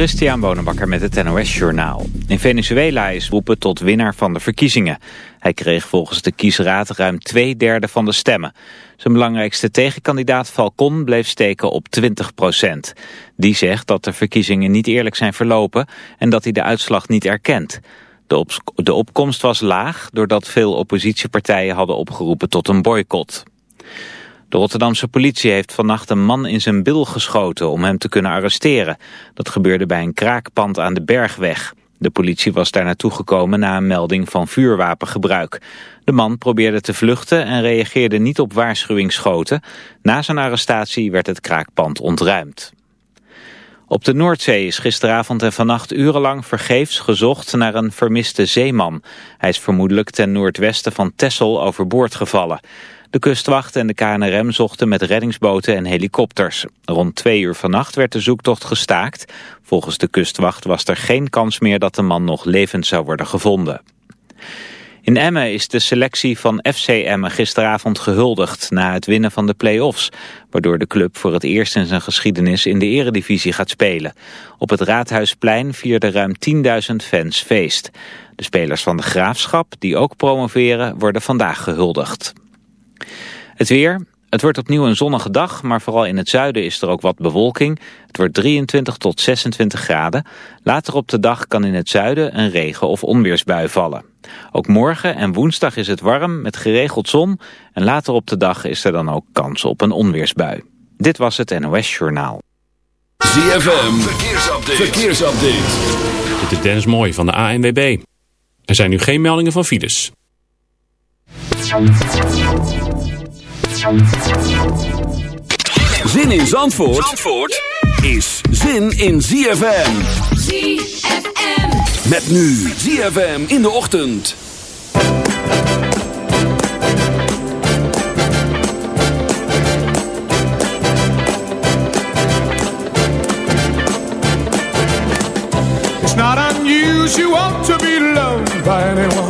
Christian Bonenbakker met het NOS Journaal. In Venezuela is roepen tot winnaar van de verkiezingen. Hij kreeg volgens de kiesraad ruim twee derde van de stemmen. Zijn belangrijkste tegenkandidaat Falcon bleef steken op 20 procent. Die zegt dat de verkiezingen niet eerlijk zijn verlopen en dat hij de uitslag niet erkent. De, de opkomst was laag doordat veel oppositiepartijen hadden opgeroepen tot een boycott. De Rotterdamse politie heeft vannacht een man in zijn bil geschoten om hem te kunnen arresteren. Dat gebeurde bij een kraakpand aan de Bergweg. De politie was daar naartoe gekomen na een melding van vuurwapengebruik. De man probeerde te vluchten en reageerde niet op waarschuwingsschoten. Na zijn arrestatie werd het kraakpand ontruimd. Op de Noordzee is gisteravond en vannacht urenlang vergeefs gezocht naar een vermiste zeeman. Hij is vermoedelijk ten noordwesten van Texel overboord gevallen. De kustwacht en de KNRM zochten met reddingsboten en helikopters. Rond twee uur vannacht werd de zoektocht gestaakt. Volgens de kustwacht was er geen kans meer dat de man nog levend zou worden gevonden. In Emmen is de selectie van FC Emmen gisteravond gehuldigd na het winnen van de play-offs, waardoor de club voor het eerst in zijn geschiedenis in de eredivisie gaat spelen. Op het Raadhuisplein vierden ruim 10.000 fans feest. De spelers van de Graafschap, die ook promoveren, worden vandaag gehuldigd. Het weer. Het wordt opnieuw een zonnige dag, maar vooral in het zuiden is er ook wat bewolking. Het wordt 23 tot 26 graden. Later op de dag kan in het zuiden een regen- of onweersbui vallen. Ook morgen en woensdag is het warm met geregeld zon. En later op de dag is er dan ook kans op een onweersbui. Dit was het NOS Journaal. ZFM, verkeersupdate. verkeersupdate. Dit is Dennis Mooij van de ANWB. Er zijn nu geen meldingen van files. Zin in Zandvoort, Zandvoort is zin in ZFM. ZFM. Met nu ZFM in de ochtend. It's not unusual to be loved by anyone.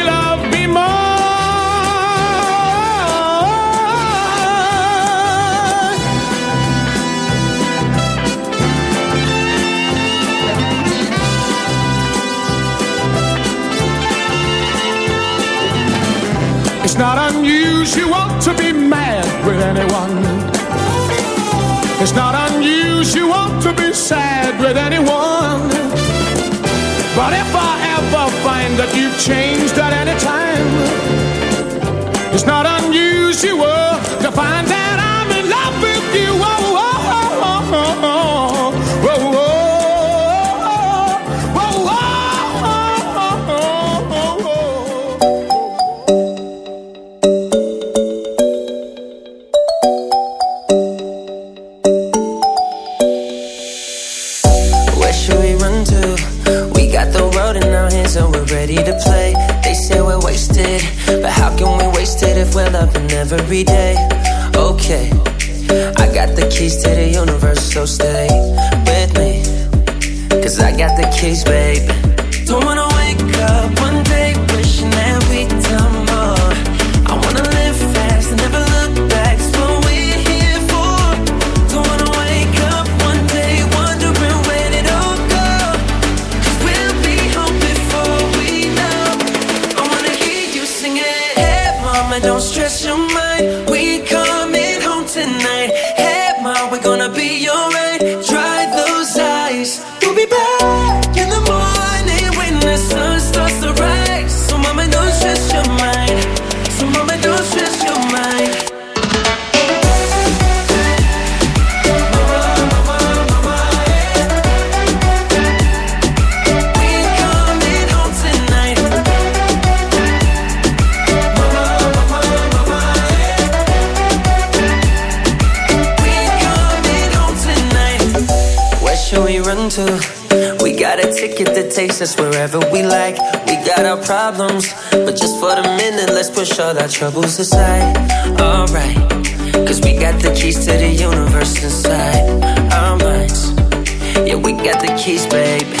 not unusual to be mad with anyone. It's not unusual to be sad with anyone. But if I ever find that you've changed keys, babe.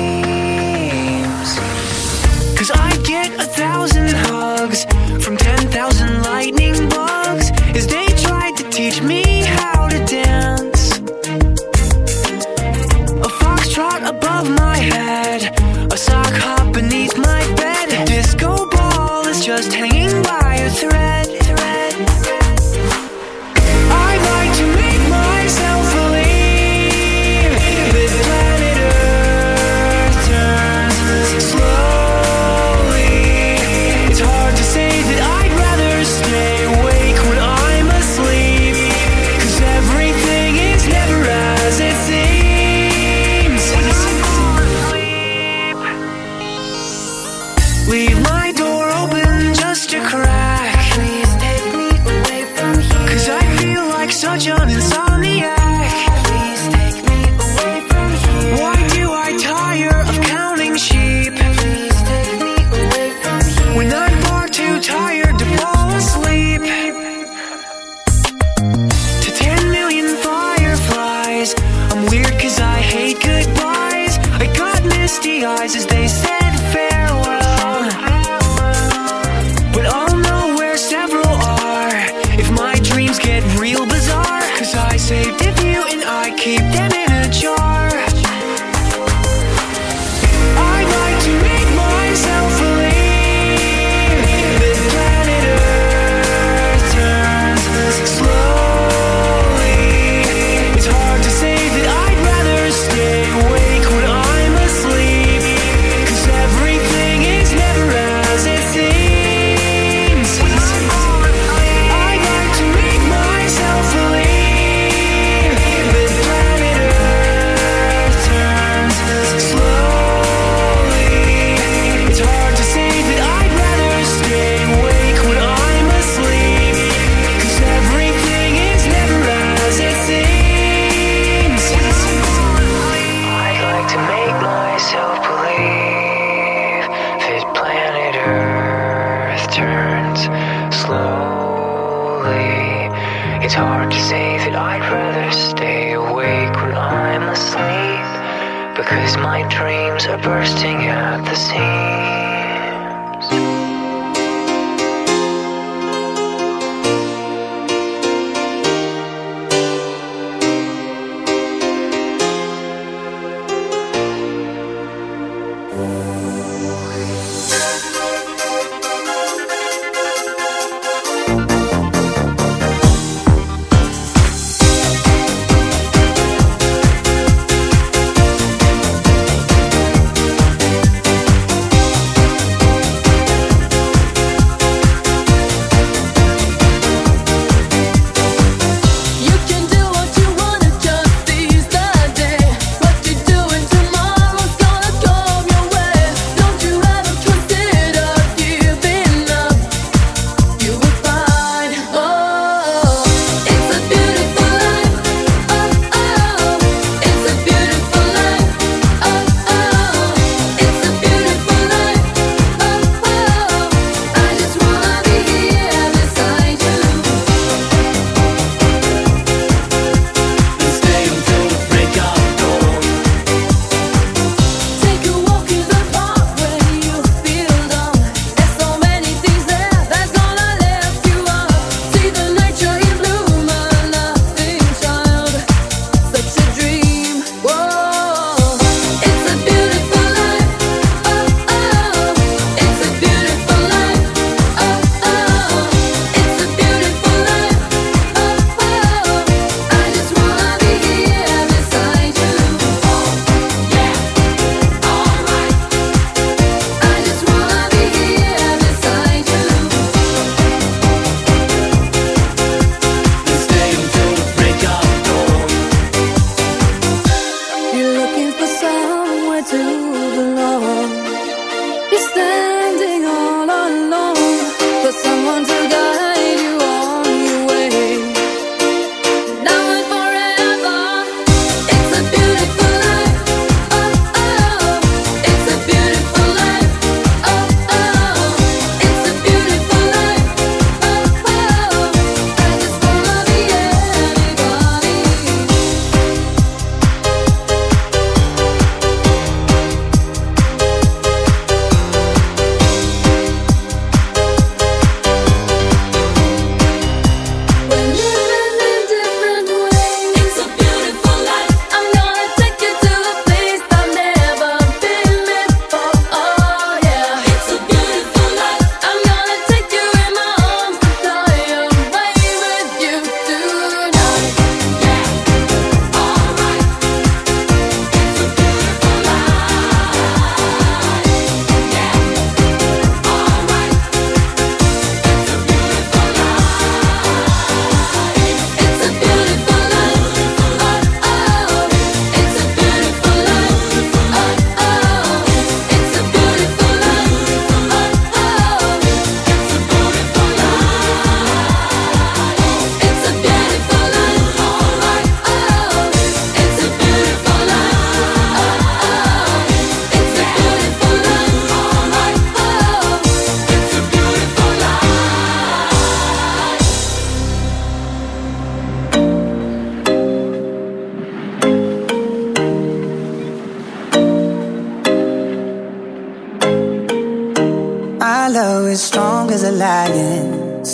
tape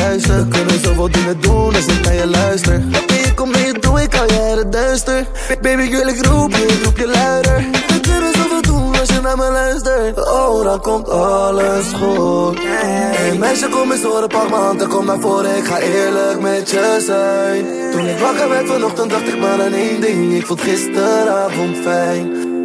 juiste. We kunnen zoveel dingen doen als ik naar je luister. Baby, kom mee, doe ik al jaren duister. Baby, girl, ik roep je, ik roep je luider. We kunnen zoveel doen als je naar me luistert. Oh, dan komt alles goed. Hey, meisje, kom eens horen, pak m'n hand en kom naar voren. Ik ga eerlijk met je zijn. Toen ik wakker werd vanochtend, dacht ik maar aan één ding. Ik vond gisteravond fijn.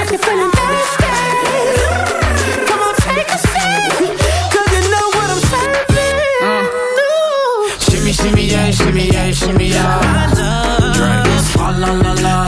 if you're feeling thirsty, come on, take a 'cause you know what I'm serving. Shimmy, shimmy, yeah, shimmy, yeah, shimmy, yeah. Drink, swalla la la. Drink,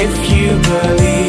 if you believe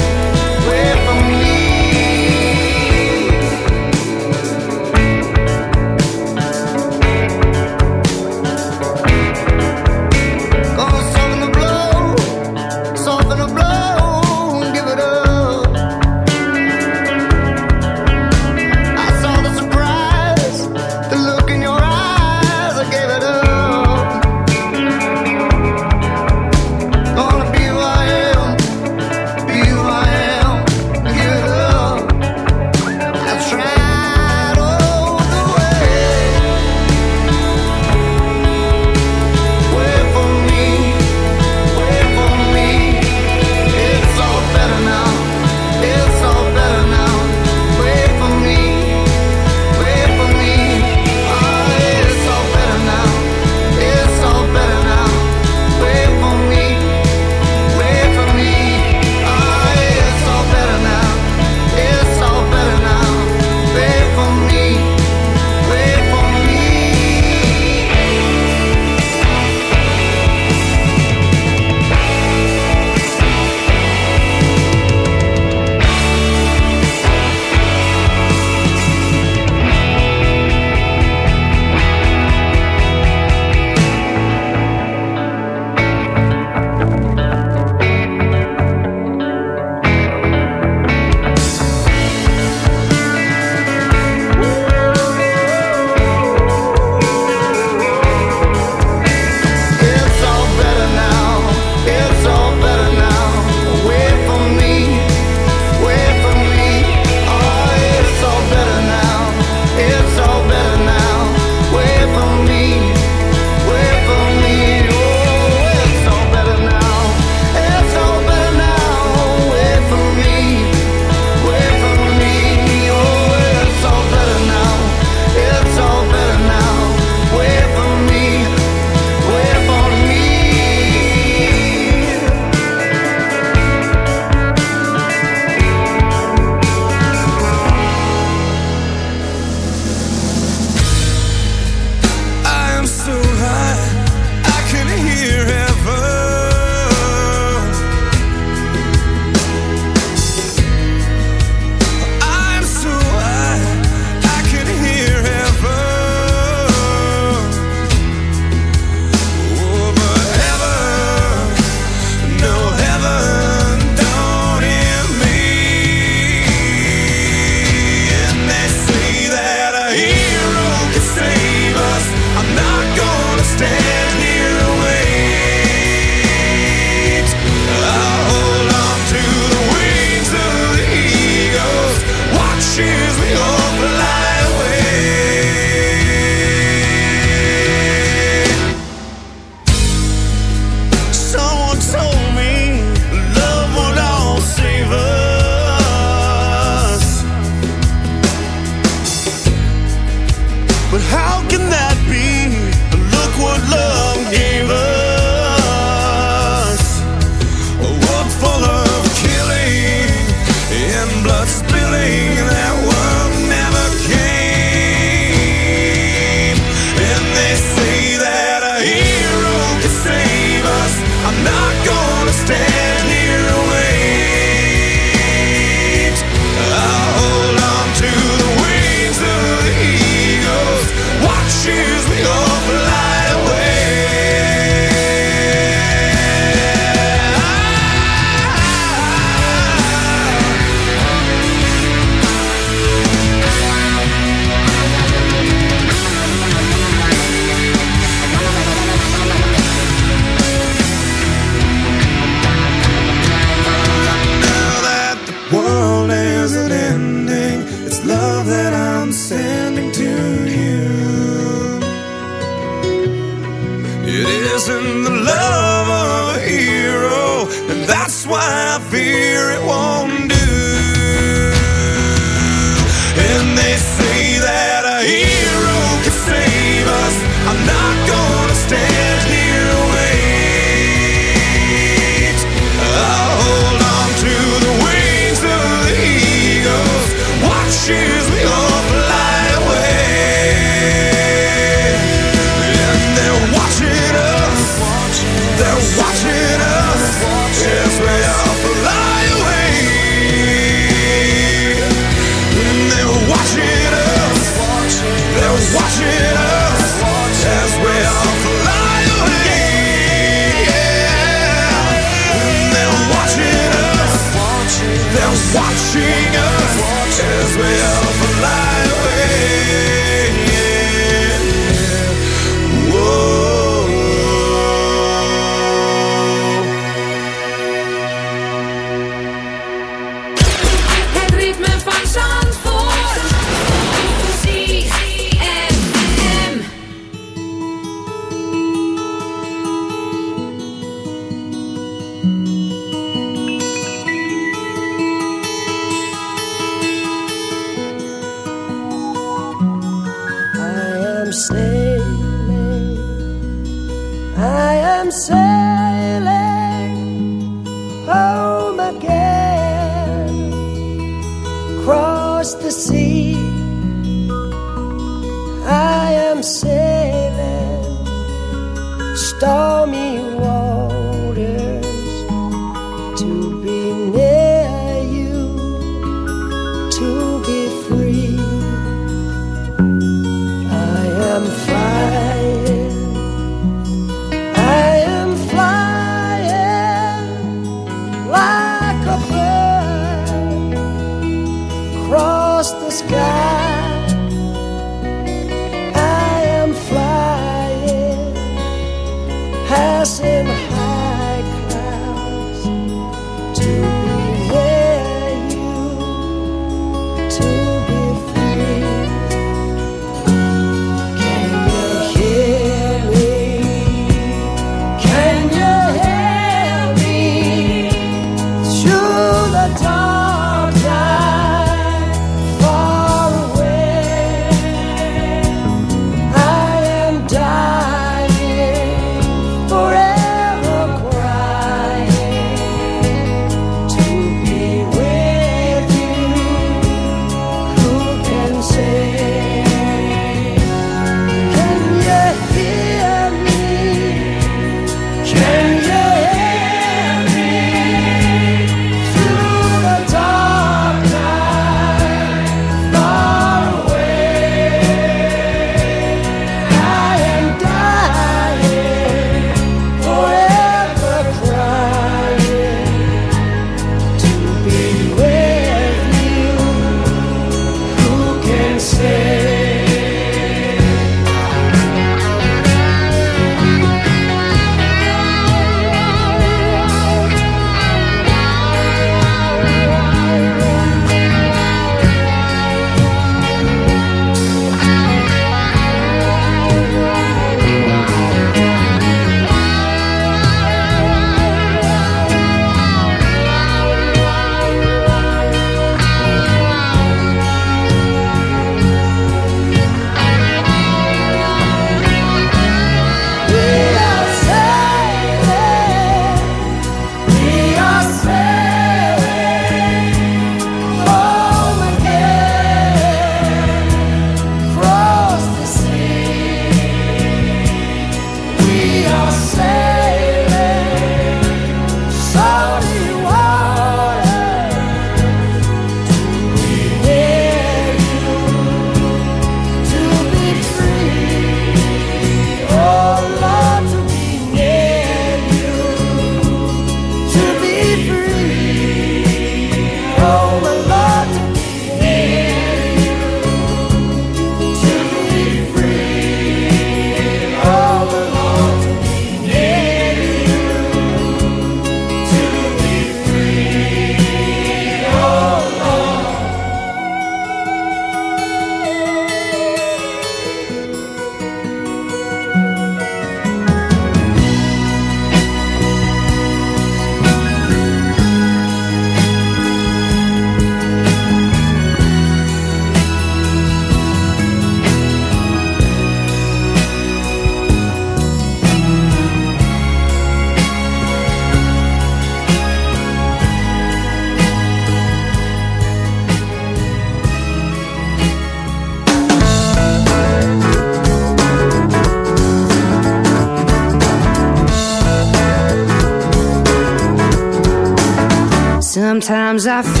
Sometimes I feel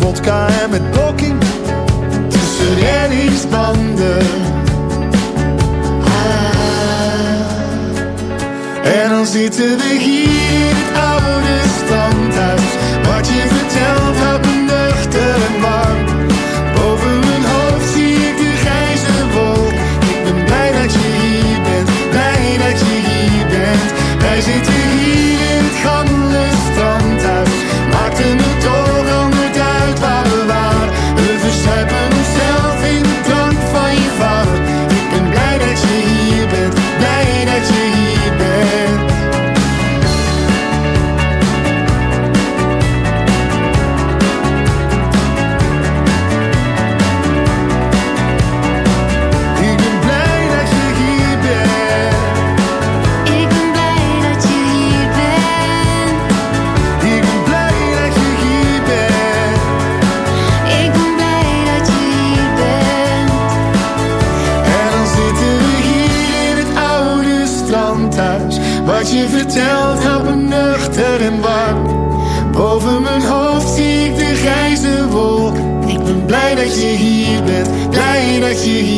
vodka en met blokking tussen reddingsbanden. Ah. En dan zitten we hier in het oude standhuis. Wat je vertelt heb me nuchter en warm. Boven mijn hoofd zie ik de grijze wolk. Ik ben blij dat je hier bent, blij dat je hier bent. Wij zitten to you.